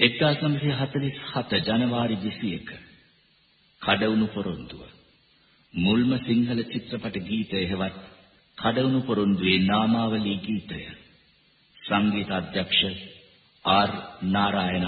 1947 ජනවාරි 21 කඩවුණු පොරොන්දුව. මුල්ම සිංහල චිත්‍රපට ගීතය හෙවත් කඩවුණු පොරොන්දුවේ නාමාවලී ගීතය. සංගීත අධ්‍යක්ෂ ආර් නාරායන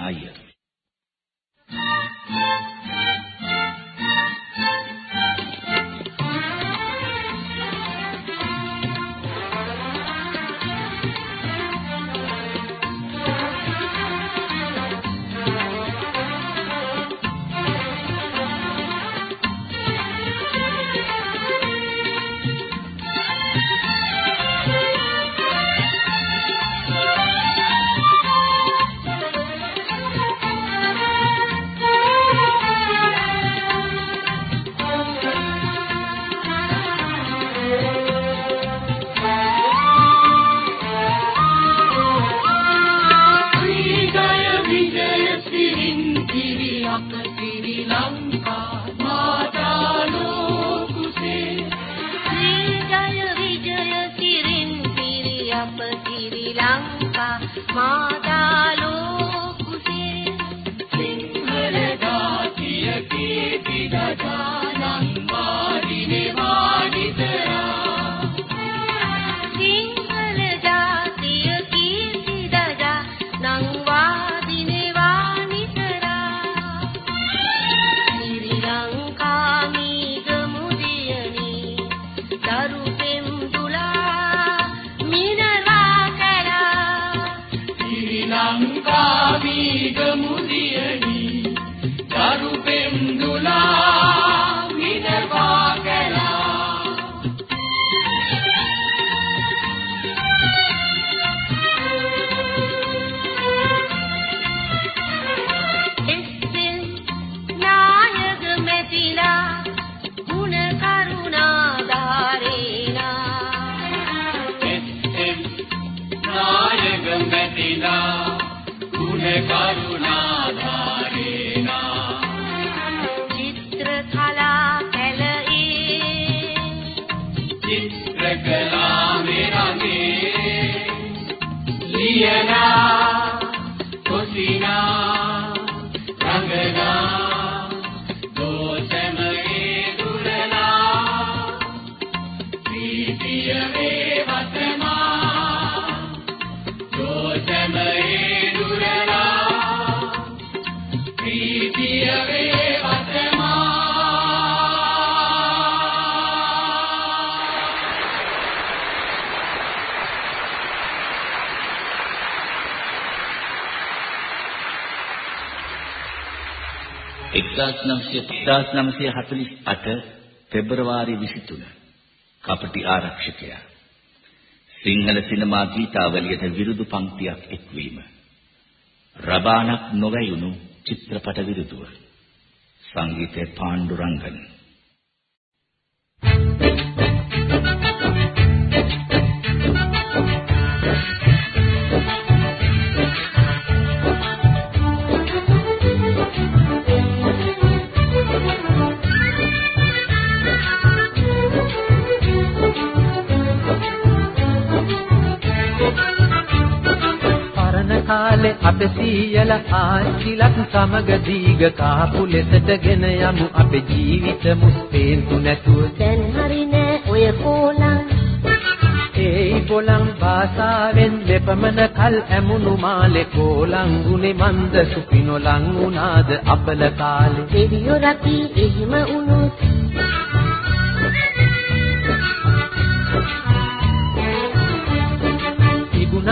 අයියර1948 පෙබරවාරි 23 කපටි ආරක්ෂකයා. සිංහල සිනමා ගීතාවලියට විරුදු පංක්තියක් එක්වීම. රබානක් නොවැයුණු චිත්‍රපට විරුදුව. සංගීතේ පාණ්ඩුරංගන්. කාලේ අපේ සීයල ආච්චිලත් සමග දීග කාපු ලෙසටගෙන යමු. අපේ ජීවිත මුස්පේන්තු නැතුව දැන් හරි නෑ ඔය කොලං. ඒයි කොලං භාෂාවෙන් දෙපමණ කල් ඇමුණු මාලේ කොලං උනේ මන්ද සුපිනොලං උනාද අපල කාලේ. දෙවියෝ රති එහිම උනුත්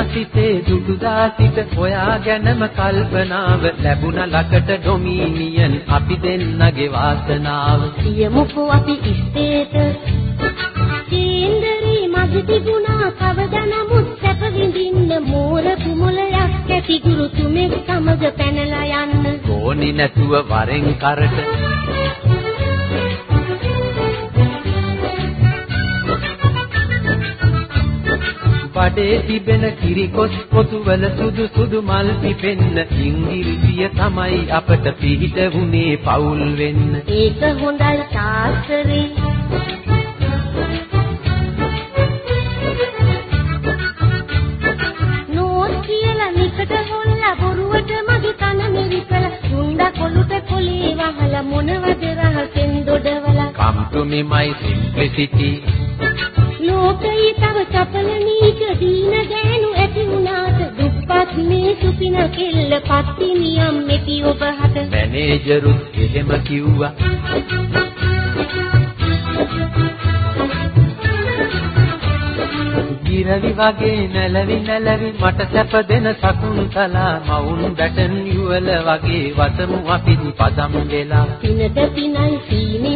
සිතේ දුටුදා සිට ඔයා ගැනම කල්පනාව ලැබුණ ලකට ඩොමිනියන් අපි දෙන්නගේ වාසනාව. සියමුකෝ අපි ඉස්තේට කේන්දරේ මග තිබුණා කවදා නමුත් සැප විඳින්න මෝර කුමලයක් ඇති ගුරු තුමෙක් සමග පැනලා යන්න. ඕනි නැතුව වරෙන් කරට බඩේ තිබෙන කිරිකොස් පොතුවල සුදු සුදු මල් පිපෙන්න ඉංග්‍රීසිය තමයි අපට පිහිට වුණේ පවුල් වෙන්න. ඒක හොඳයි ශාස්ත්‍රේ නෝත් කියලා නිකට හොල්ලා බොරුවට මගේ කන ගහලා මොනවද රහසෙන් දොඩවලා? come to me my simplicity. ලෝකයේ තව චපල දීන ගෑනු ඇති වුණාට දුප්පත් මේ සුපින කෙල්ල පත්තිනියම් මෙති ඔබ හත මැනේජරුත් එහෙම කිව්වා. ගිරවි වගේ නැලවි නැලවි මට සැප දෙන සකුන්තලා මවුන් බැටන් යුවල වගේ වතමු අපි පදම් වෙලා. පිනද පිනයි සීනි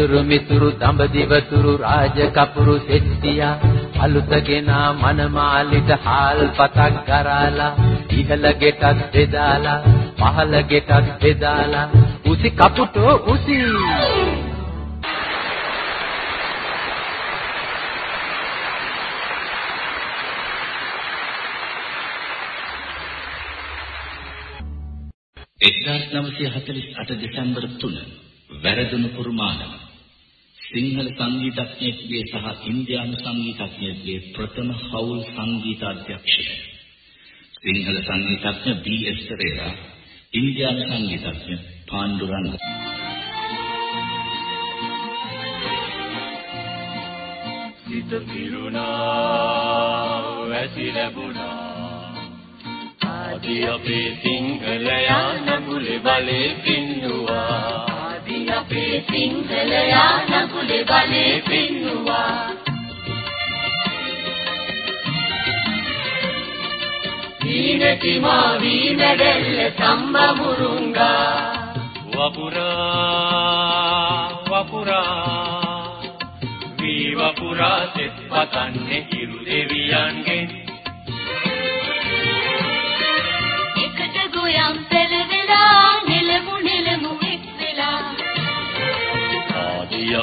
හනුමන්තා අතුරු මිතුරු දඹදිවතුරු රාජ කපුරු සෙට්ටියා අලුතගෙන මනමාලිට හාල් පතක් ගරාලා ඉහළ ගෙටක් බෙදාලා පහළ ගෙටක් බෙදාලා උසි කපුටෝ උසි. එක්දාස් නවසිය හතලිස් අට දෙසැම්බර් තුන වැරදුණු කුරුමානම සිංහල සංගීතඥයෙකුගේ සහ ඉන්දියානු සංගීතඥයෙකුගේ ප්‍රථම හවුල් සංගීත අධ්‍යක්ෂක සිංහල සංගීතඥ බී.එස්. පෙරේරා ඉන්දියානු සංගීතඥ පාණ්ඩුරංග සිත පිරුණා වැසි ලැබුණා. ආදි අපේ සිංහලයා නගුලේ බලේ පින්නුවා. අපේ සිංහලයා නකුලේ බලේ පින්නුවා. වීනති මා වීනදෙල්ල සම්බ මුරුංගා. වපුරා වපුරා වී වපුරා සෙත් පතන්නේ හිරු දෙවියන්ගෙන්.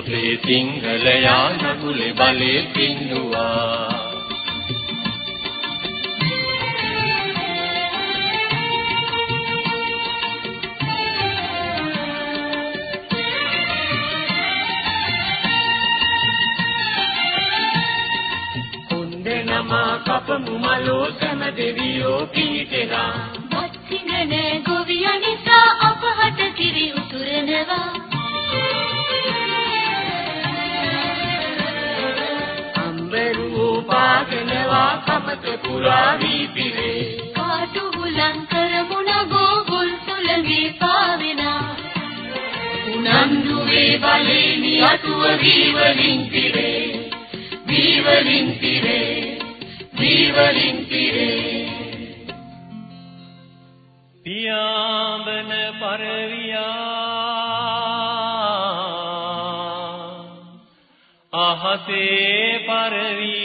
ආදී අපේ සිංහලයා නකුලේ බලේ පින්නුවා කපමු මලෝ සම දෙවියෝ පිහිටෙනා බත් සිංගනේ ගොවියා නිසා අපහට කිරි උතුරනවා පාගෙනවා කමත පුරා වී පිරේ කාටු බුලන් කරමුණ ගෝගුල් සුළඟේ පාවෙනා උනන්දුවේ බලේනි අතුව වීවලින් පිරේ වීවලින් පිරේ වීවලින් පිරේ පියාඹන පරවියා අහසේ පරවි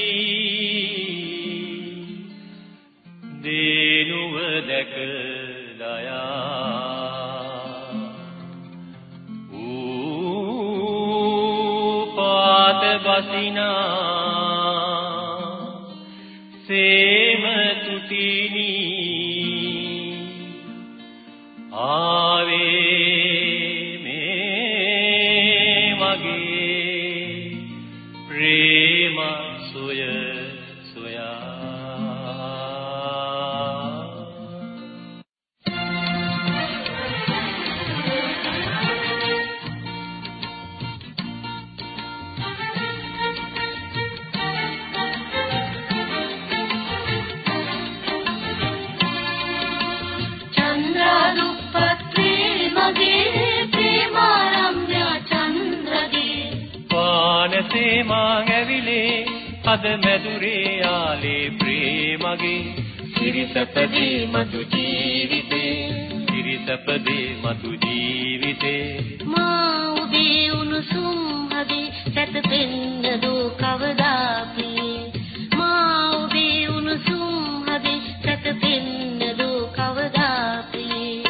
මැදුරේ ආලේ ප්‍රේමගේ. සිරිසපදී මතු ජීවිතේ. සිරිසපදී මතු ජීවිතේ. මා උදේ උණුසුම් හදේ සැතපෙන්න දෝ කවදා ප්‍රියේ මා උදේ උණුසුම් හදේ සැතපෙන්න දෝ කවදා ප්‍රියේ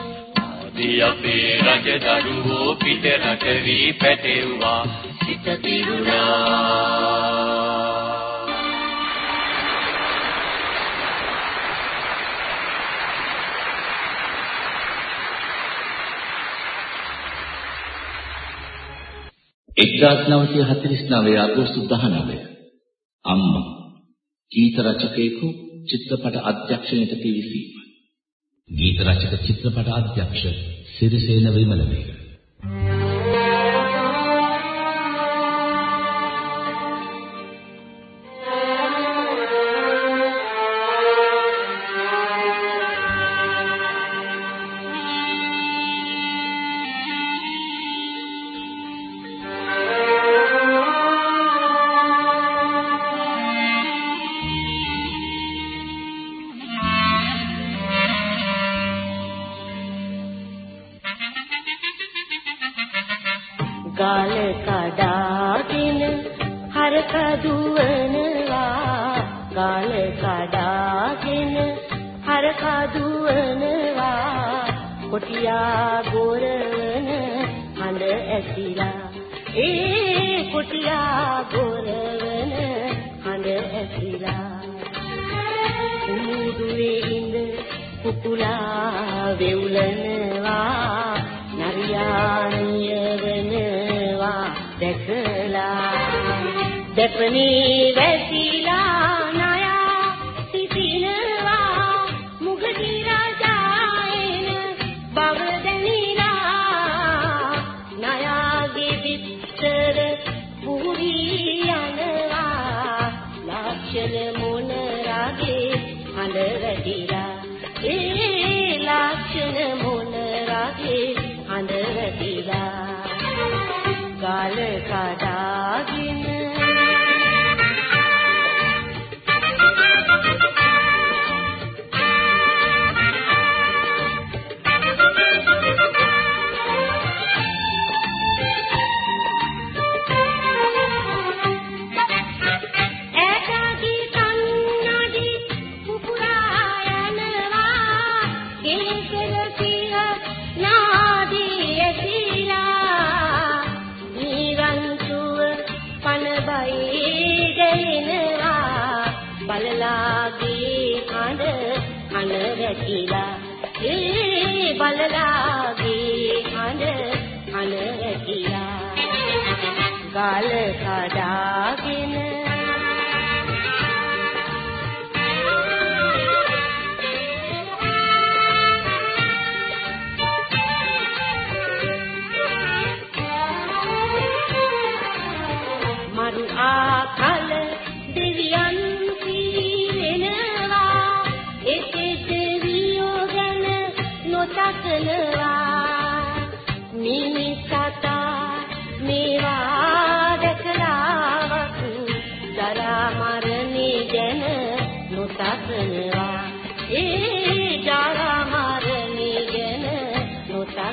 ආදී අපේ රජ දරුවෝ පිට රට වී පැටෙව්වා. සිත පිරුණා 1949 අගෝස්තු 19 අම්මා ගීත රචකයෙකු චිත්‍රපට අධ්‍යක්ෂණයට පිවිසීම. ගීත රචක චිත්‍රපට අධ්‍යක්ෂ සිරිසේන විමලමේක. දෙපණී மலரடி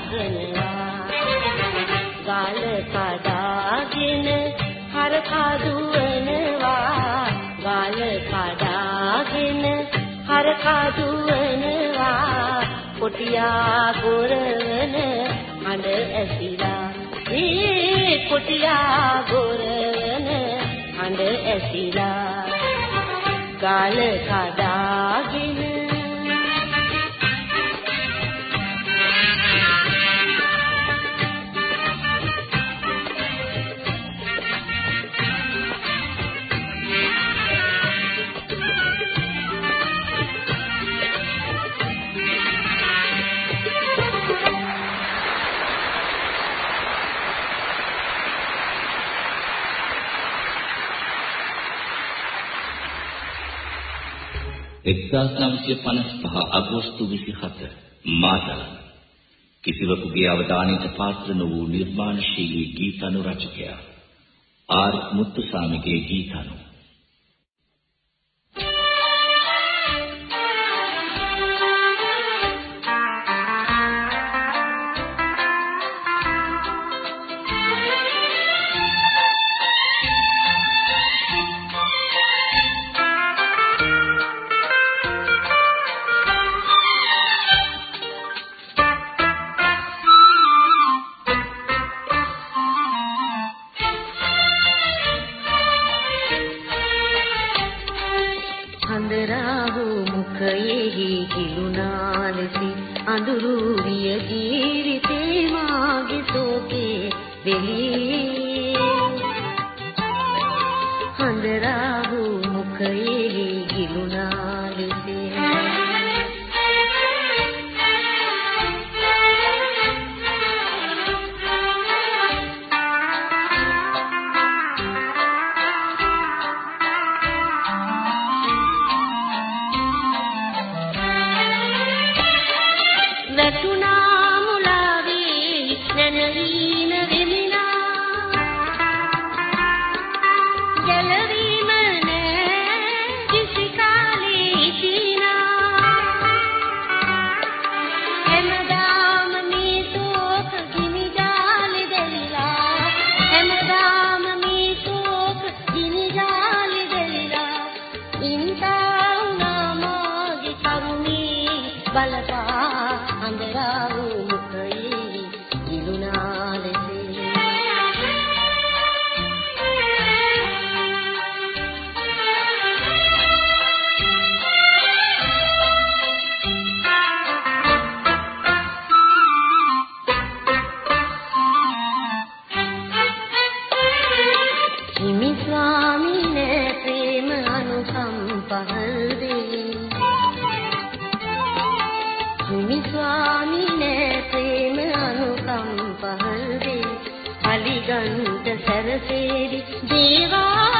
නොතකනවා ගාල කඩාගෙන හරකා දුවනවා ගාල කඩාගෙන හරකා දුවනවා කොටියා ගොරවන හඬ ඇසිලා. මේ කොටියා ගොරවන හඬ ඇසිලා. ගාල කඩාගෙන අගෝස්තු 27 මාතල කිසිවකුගේ අවධානයට පාත්‍ර නොවූ නිර්මාණශීලී ගීතනු රචකයා. ආර් මුත්තුසාමිගේ ගීතනු. අඳුරු විය ජීවිතේ මාගේ සෝකේ අලිගන්ත සරසේවි. දේවා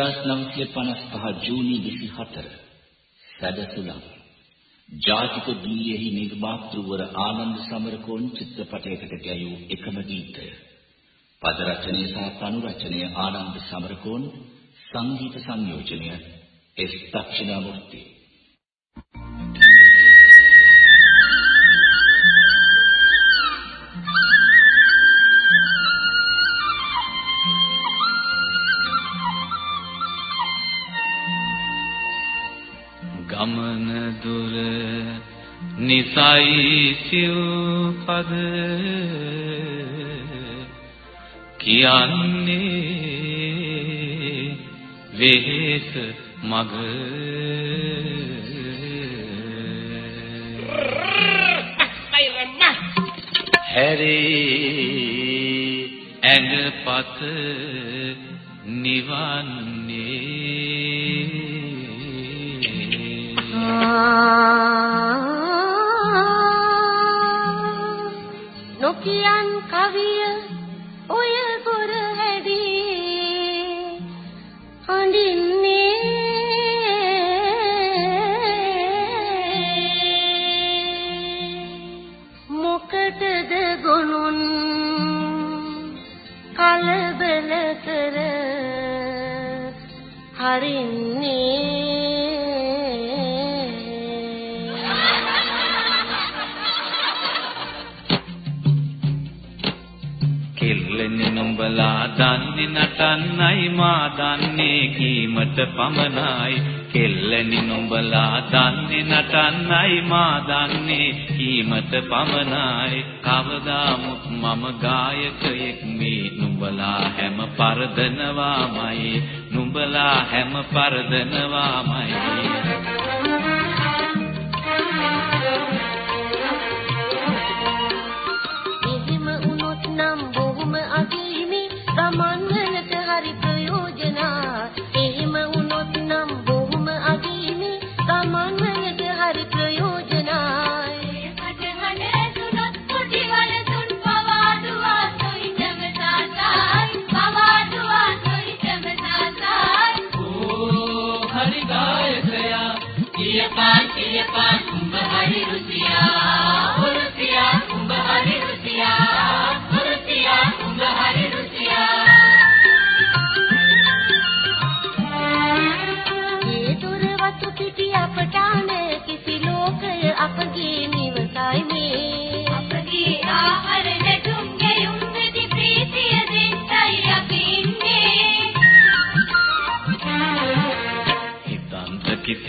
1955 ජූනි 24 සැදැසුලම් ජාතික ගීයෙහි නිර්මාතෘවර ආනන්ද සමරකෝන් චිත්‍රපටයකට ගැයූ එකම ගීතය. පද රචනය සහ තනු රචනය ආනන්ද සමරකෝන් සංගීත සංයෝජනය එස් දක්ෂිණාමූර්ති. ගමන දුර නිසයි සිව්පද කියන්නේ වෙහෙස මග. හැරේ ඇඟපත නිවන්නේ නොකියන් කවිය ඔය පොර හැදී හඬින්නේ මොකටද ගොනුන් කලබල කර හරින්නේ? දන්නේ නටන්නයි මා දන්නේ කීමට පමණයි. කෙල්ලෙන්නේ නුඹලා දන්නේ නටන්නයි මා දන්නේ කීමට පමණයි. කවදාමුත් මම ගායකයෙක් මේ නුඹලා හැම පරදනවාමයි. නුඹලා හැම පරදනවාමයි.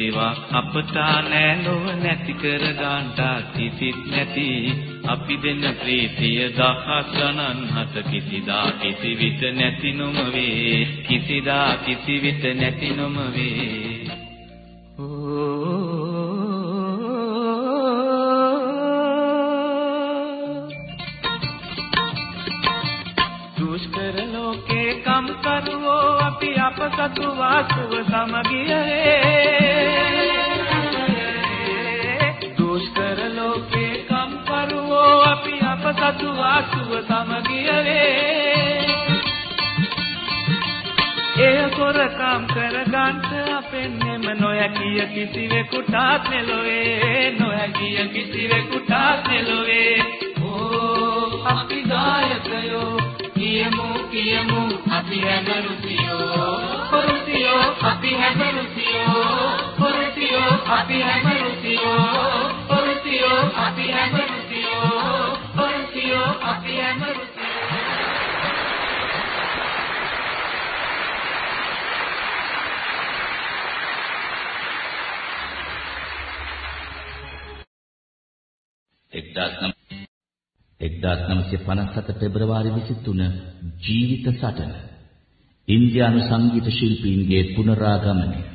කිසිවක් අපට නෑ ලොව නැති කර ගන්නට කිසිත් නැති. අපි දෙන ප්‍රීතිය දහස් ගණන් හත කිසිදා කිසි විට නැති නොම වේ කිසිදා කිසි විට නැති නොම වේ දුෂ්කර ලෝකේ කම් කරුවෝ අපි අප සතු වාසුව කොරකම් කරගන්ට අපෙන්නෙම නොයකිය කිසිවෙකුටත් මෙලොවේ නොයකිය ගිය කිසිවෙකුට නෙලොවේ ඕ අපි ගායකයෝ කියමු කියමු අපි හැම රුසියෝ රුසියෝ අපි හැම රුසියෝ රුසියෝ අපි හැම රුසියෝ රුසියෝ අපි හැම 1957 පෙබරවාරි 23 ජීවිත සටන. ඉන්දියානු සංගීත ශිල්පීන්ගේ පුනරාගමනය.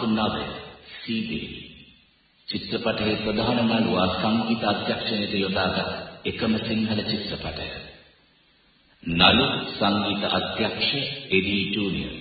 මාර්තු 9 සීදී චිත්‍රපටයේ ප්‍රධාන නළුවා සංගීත අධ්‍යක්ෂණයට යොදාගත් එකම සිංහල චිත්‍රපටය. නළු සංගීත අධ්‍යක්ෂ එඩී ජූනියර්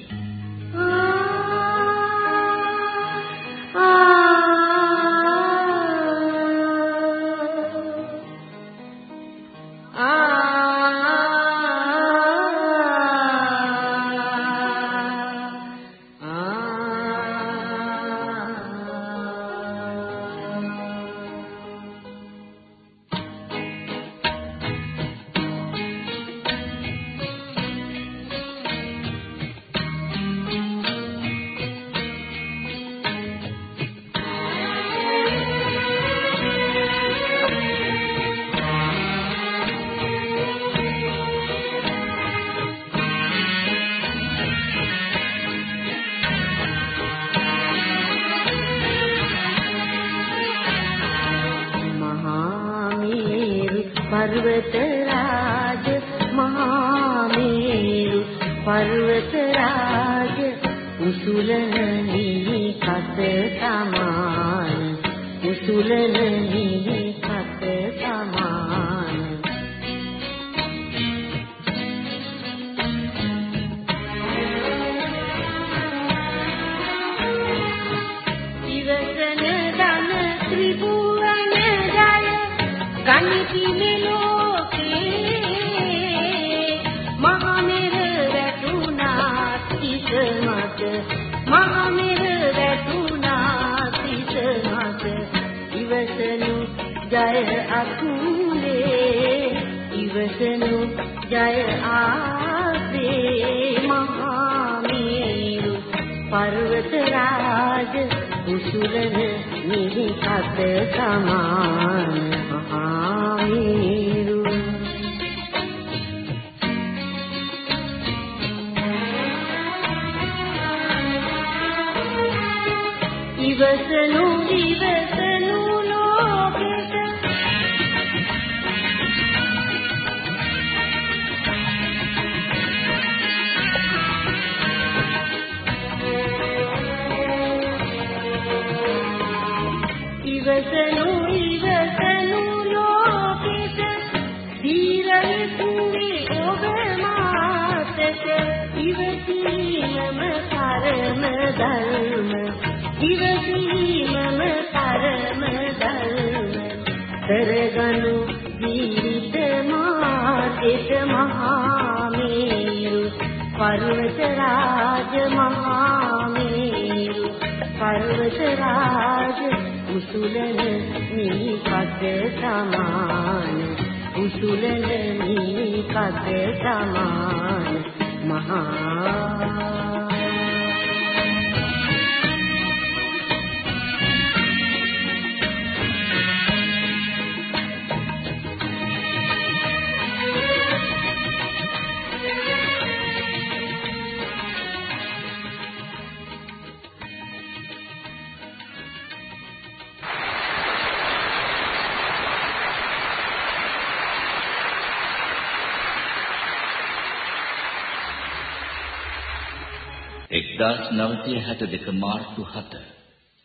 1962 මාර්තු 7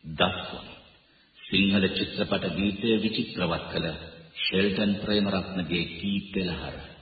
දක්වන සිංහල චිත්‍රපට ගීතය විචිත්‍රවත් කළ ෂෙල්ටන් ප්‍රේමරත්නගේ ගීත පෙළහර.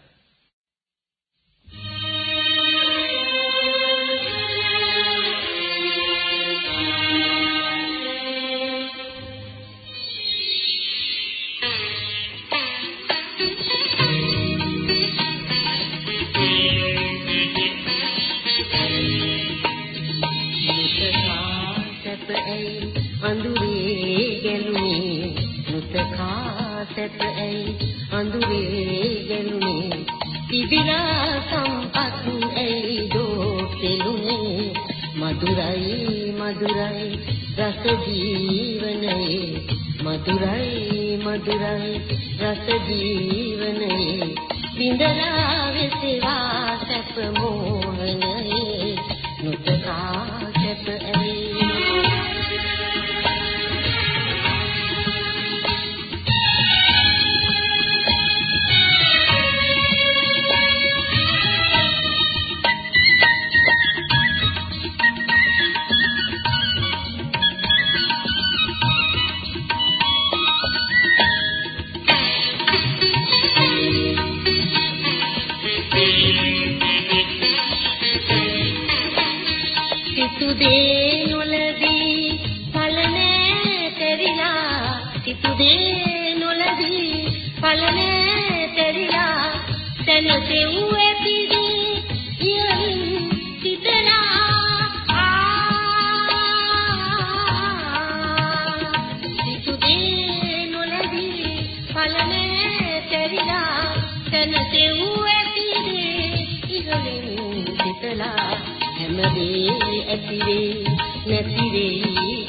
සැප ඇයි අඳුරේ ගෙළුනේ පිබිලා සම්පත් ඇයි දෝ පෙළුනේ මధుරයි මధుරයි රස ජීවනයේ. මధుරයි මధుරයි රස ජීවනයේ. විඳලා විසවා සැප මෝ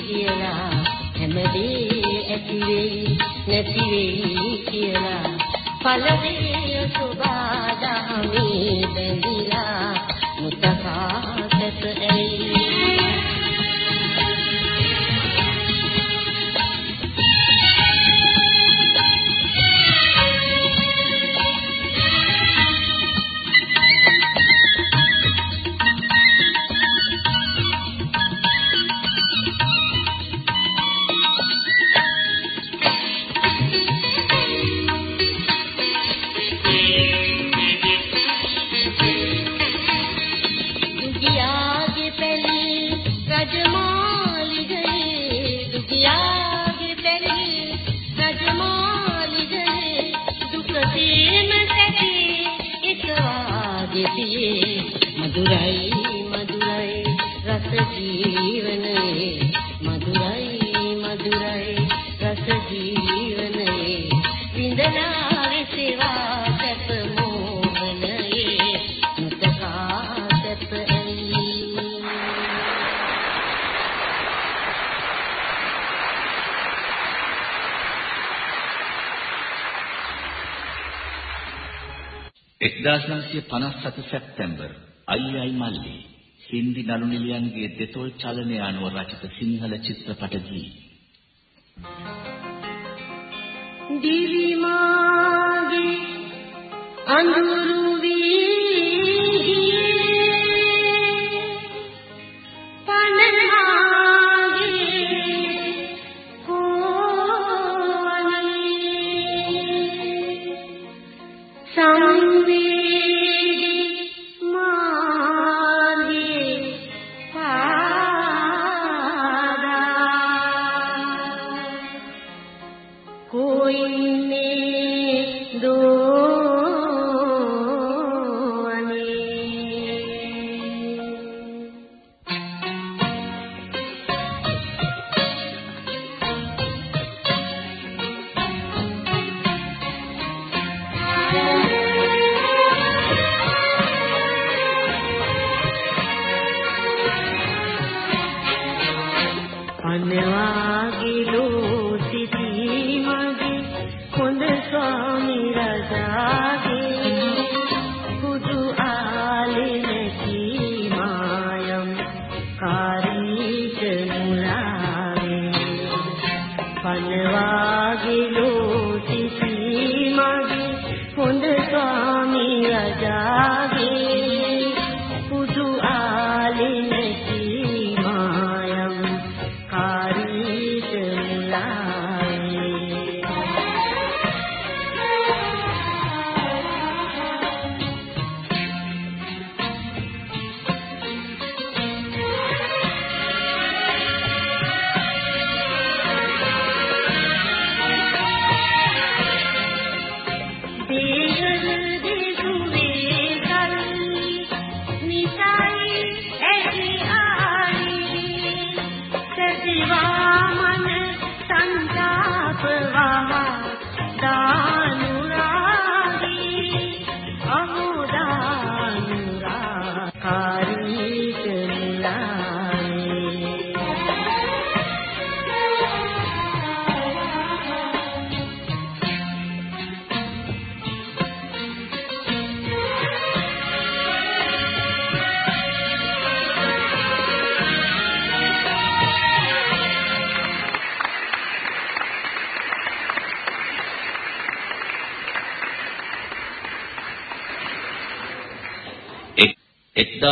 කියලා හැමදේ ඇති වෙයි නැති වෙයි කියලා පළවෙනි සුභාදහමේ බැඳිලා මුතකා 1957 සැප්තැම්බර් අයියයි මල්ලි හින්දි නළු නිලියන්ගේ දෙතොල් චලනය අනුව රචිත සිංහල චිත්‍රපට ගී. දිවි මාගේ අඳුරු එක්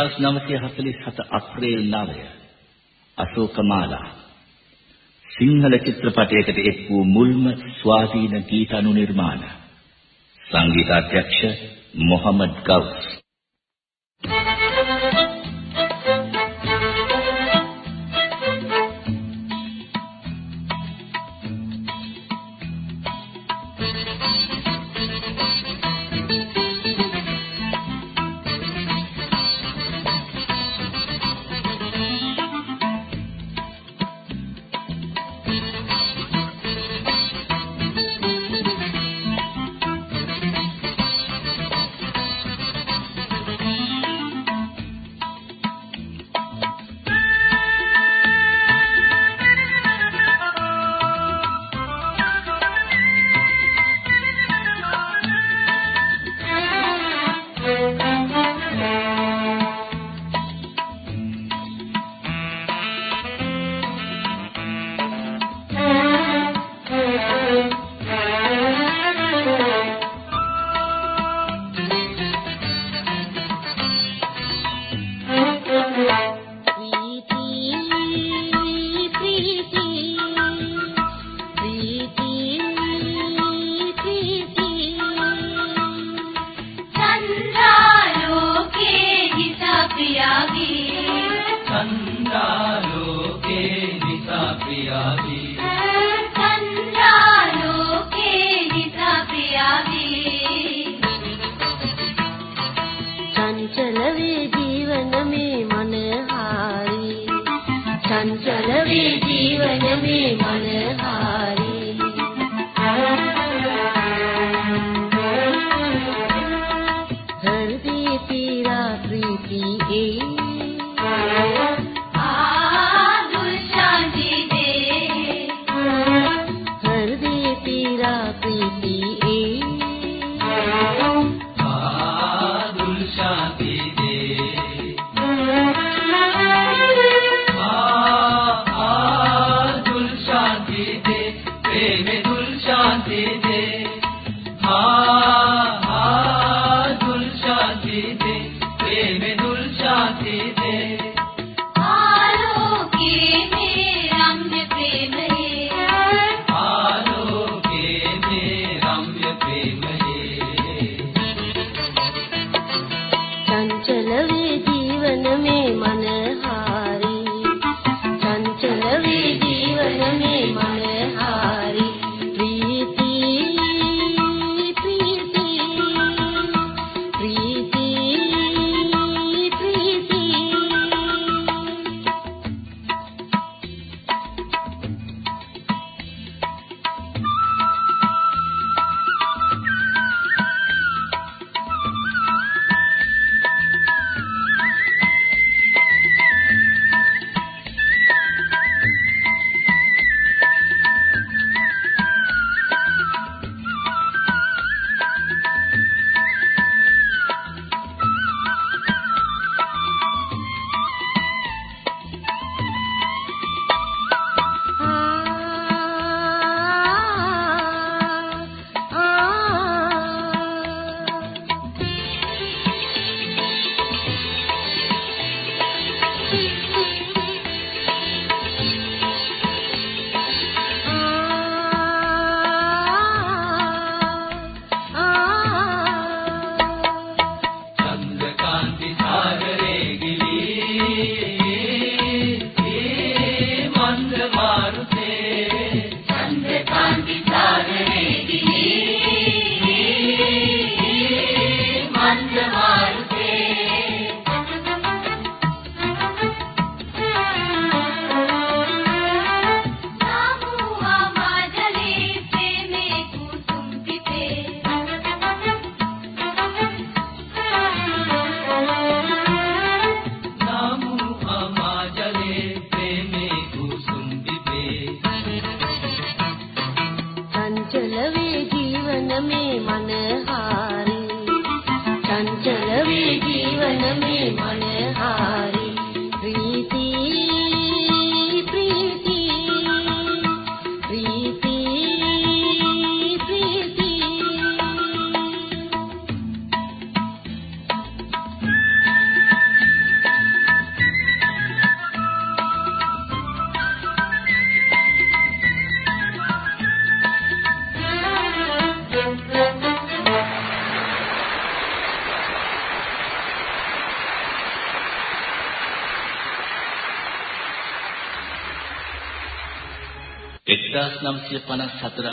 1947 අප්‍රේල් 9 අශෝකමාලා සිංහල චිත්‍රපටයකට එක් වූ මුල්ම ස්වාධීන ගීත අනුනිර්මාණ සංගීත අධ්‍යක්ෂ මොහමඩ් ගවුස්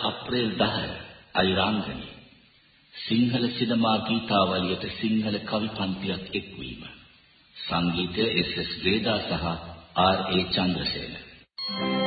අප්‍රේල් 10 අයිරාංගනි සිංහල සිනමා ගීතාවලියට සිංහල කවි පන්තියක් එක්වීම සංගීතය එස්.එස්. වේදා සහ ආර්.ඒ. චන්ද්‍රසේන මරු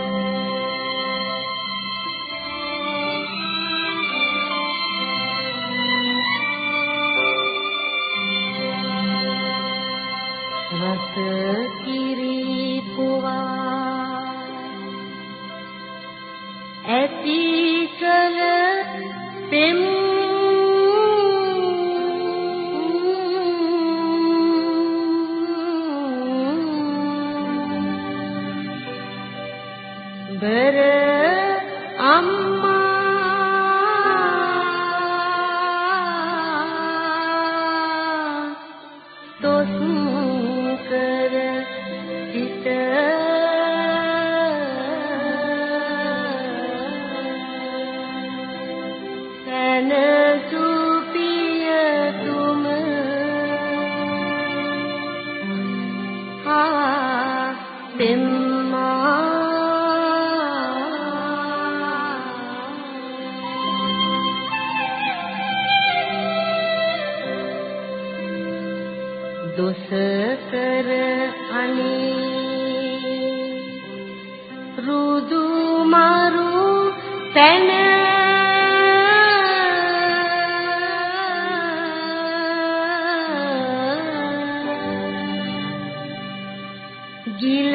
ගිල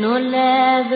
නොලැබ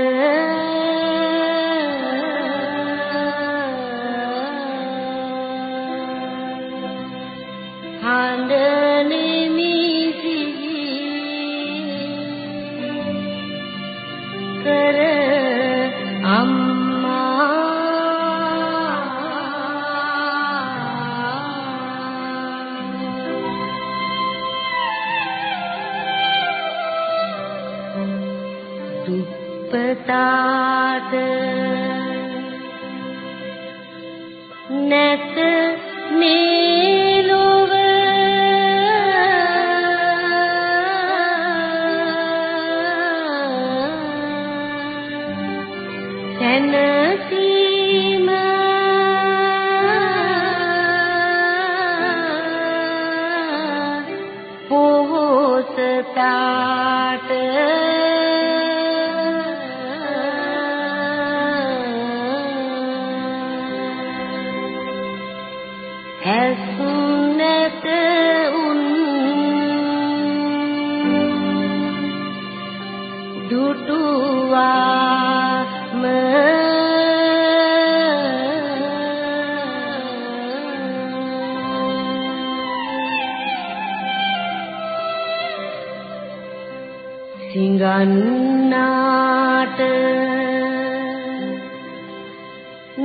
සිඟන්නාට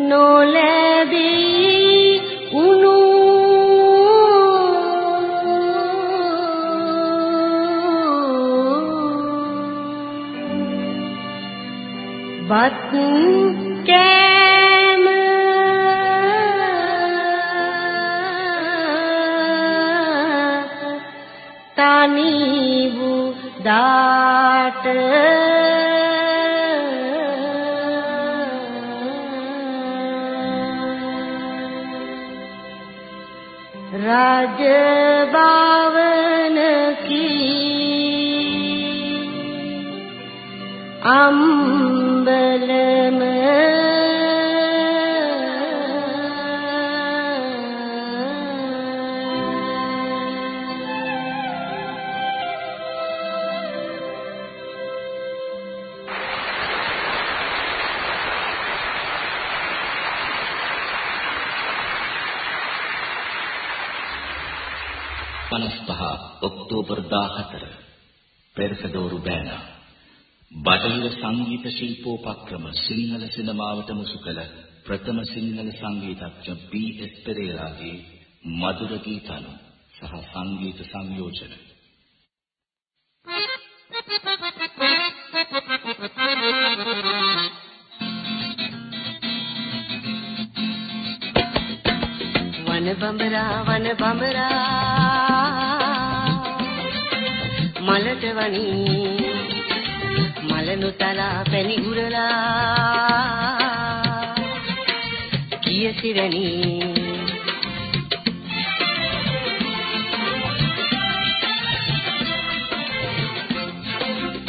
නොලැබී උණු. බත් කෑම තනි වූ දාට රාජ භාවන කී ඔක්තෝබර් 14 පෙරසදෝරු බෑනා බටහිර සංගීත ශිල්පෝපක්‍රම සිංහල සිනමාවට මුසු කළ ප්‍රථම සිංහල සංගීතඥ පී.එස්. පෙරේරාගේ මధుර ගීතනු සහ සංගීත සංයෝජන වන බඹරා වන බඹරා මලට වනි මලනු තලා පැණි උරලා. කිය සිරණි.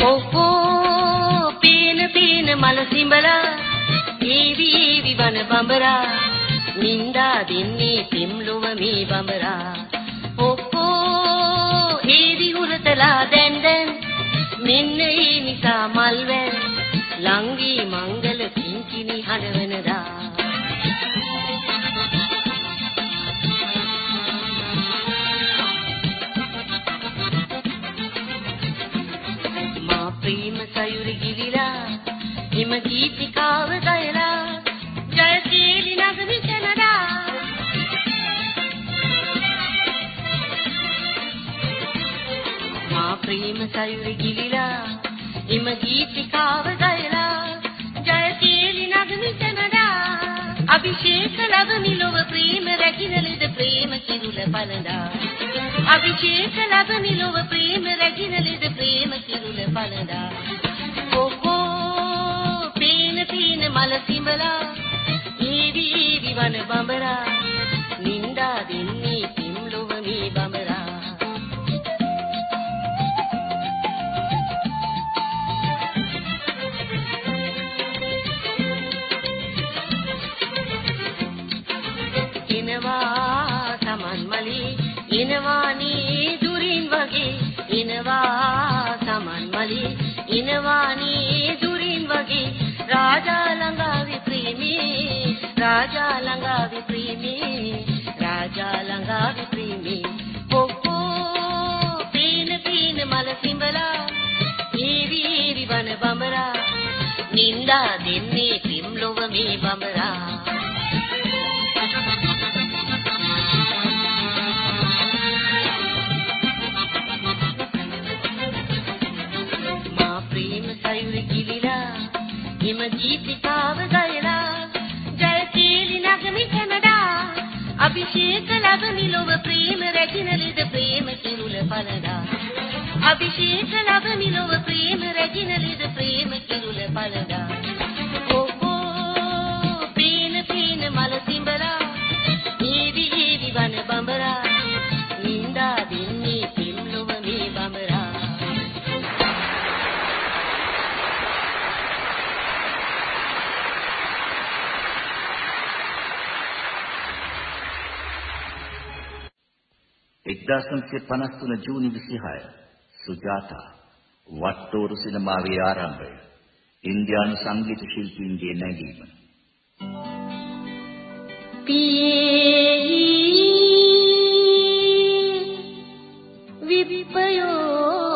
ඔහෝ පීන පීන මල සිඹලා ඒවි ඒවි වන බඹරා. නින්දා දින්නේ පිම්ලුව මේ බඹරා. ඉවතලා දැන් දැන් මෙන්න ඒ නිසා මල්වැල් ලංගී මංගල කිංකිණි හඬවනදා මා ප්‍රේම සයුරි ගිලිලා හිම ගීතිකාව ගයලා ජයශීලී නගමි ප්‍රේම සයුර ගිලිලා හිම ගීතිකාව ගයලා ජයශීලී නගමි කනඩා අභිෂේක ලබමි ලොව ප්‍රේම රැකින ලෙඩ ප්‍රේම කිරුල පළඳා අභිෂේක ලබමි ලොව ප්‍රේම රැකින ලෙඩ ප්‍රේම කිරුල පළඳා ඔහෝ පේන පේන මල සිඹලා ඊවි ඊවි වන බඹරා නින් නින්දා දෙන්නේ එනවා Taman මලි එනවා නී දුරින් වගේ. රාජා ළඟා විප්‍රීමේ රාජා ළඟා විප්‍රීමේ රාජා ළඟා විප්‍රීමේ ඔක්කෝ පීන පීන මල සිඹලා ඊවි ඊවි වන බඹරා. නින්දා දෙන්නේ පිම්ලොව මේ බඹරා. හිම දීපිකාව ගයලා ජයශීලි නගමි කැනඩා අභිෂේක ලබමි ලොව ප්‍රේම රැකින ලෙඩ ප්‍රේම කිරුල පලදා අභිෂේක ලබමි ලොව ප්‍රේම රැකින ලෙඩ ප්‍රේම කිරුල පලදා 1953 ජූනි 26 සුජාතා. වට්ටෝරු සිනමාවේ ආරම්භය. ඉන්දියානු සංගීත ශිල්පීන්ගේ නැගීම. පියේ විපයෝ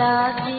ला